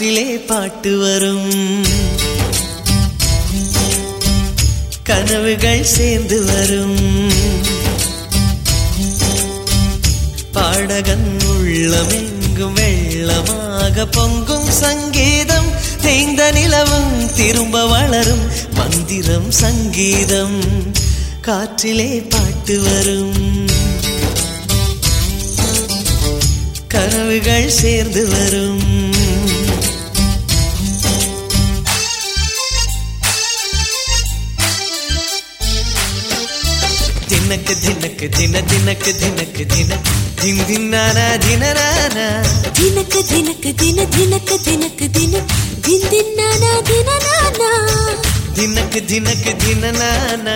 காற்றிலே பாட்டு வரும். கனவுகள் சேர்ந்து வரும். பாடகன் உள்ளமெங்கும் வெள்ளமாக பொங்கும் சங்கீதம். தேய்ந்த நிலவும் திரும்ப வளரும் மந்திரம் சங்கீதம். காற்றிலே பாட்டு வரும். கனவுகள் சேர்ந்து வரும். தினக்கு தினக்கு தின தினக்கு தினக்கு தின. தின் தின்னானா தினரானா தினக்கு தினக்கு தின தினக்கு தினக்கு தின. தின் தின்னானா தினனானா. தினக்கு தினக்கு தினனானா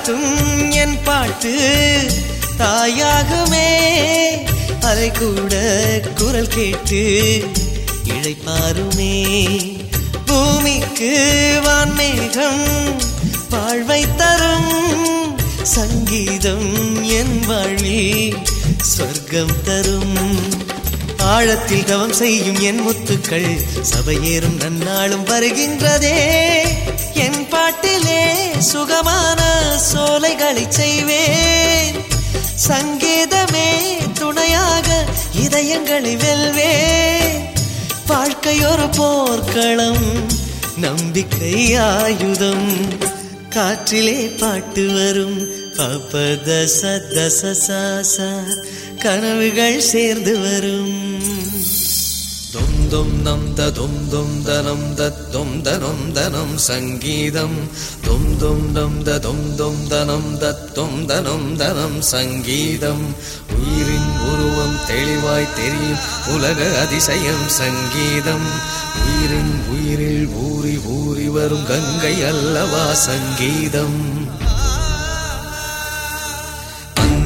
தாலாட்டும் என் பாட்டு தாயாகுமே. அதை கூட குரல் கேட்டு இழைப்பாருமே. பூமிக்கு வான்மேகம் வாழ்வை தரும் சங்கீதம் என் வாழ்வில் சொர்க்கம் தரும். ஆழத்தில் தவம் செய்யும் என் முத்துக்கள் சபையேறும் நன்னாளும் வருகின்றதே. என் பாட்டிலே சுகமான சோலைகளை செய்வேன். சங்கீதமே துணையாக இதயங்களை வெல்வேன். வாழ்க்கையொரு போர்க்களம் நம்பிக்கை ஆயுதம். காற்றிலே பாட்டு வரும் பபத சத சசா கனவுகள் சேர்ந்து வரும். தும் நம் த தும் தும் தனம் தத்தும் தனம் தனம் சங்கீதம். தும் தும் நம் த தும் தும் தனம் தத்தும் தனம் தனம் சங்கீதம். உயிரின் உருவம் தெளிவாய் தெரியும். உலக அதிசயம் சங்கீதம். உயிரின் உயிரில் ஊறி ஊறி வரும் கங்கை அல்லவா சங்கீதம்.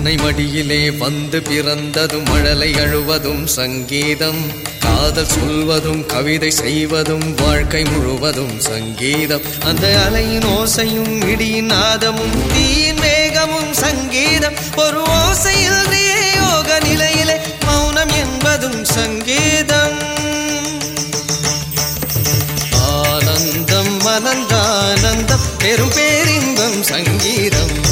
அன்னை மடியிலே வந்து பிறந்ததும் மழலை அழுவதும் சங்கீதம் காதல் சொல்வதும் கவிதை செய்வதும் வாழ்க்கை முழுவதும் சங்கீதம். அந்த அலையின் ஓசையும் இடியின் நாதமும் தீன் வேகமும் சங்கீதம். ஒரு ஓசையில் யோக நிலையிலே மௌனம் என்பதும் சங்கீதம். ஆனந்தம் அனந்தானந்தம் பெரும் பேரின்பம் சங்கீதம்.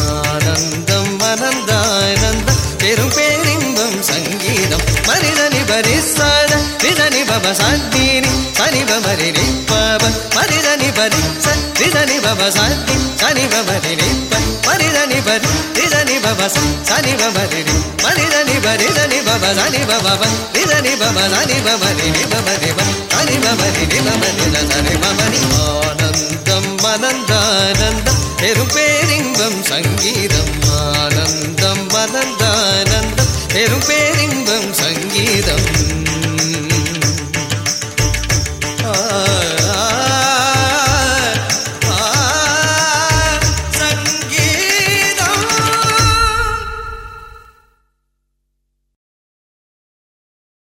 ಗರಿ ಸಾಡ ರಿದನಿ ಬಬ ಸಾಂತಿನಿ ಸನಿ ಬಬ ರಿ ನಿ ಬಬ ಮರಿದನಿ ಬರಿ ಸ ರಿದನಿ ಬಬ ಸಾಂತಿ ಸನಿ ಬಬ ರಿ ನಿ ಬ ಮರಿದನಿ ಬರಿ ರಿದನಿ ಬಬ ಸ ಸನಿ ಬಬ ರಿ ನಿ ಮರಿದನಿ ಬರಿ ರಿದನಿ ಬಬ ಸನಿ ಬಬ ಬ ರಿದನಿ ಬಬ ಸನಿ ಬಬ ರಿ ನಿ ಬಬ ರಿ ಬ ಸನಿ ಬಬ ರಿ ನಿ ಬಬ ರಿ ನ ಸನಿ ಬಬ ರಿ ஆனந்தம் மனந்தானந்தம் பெரும் பேரின்பம் சங்கீதம் ஆனந்தம் மனந்தானந்தம் பெரும் பேரி Unidos.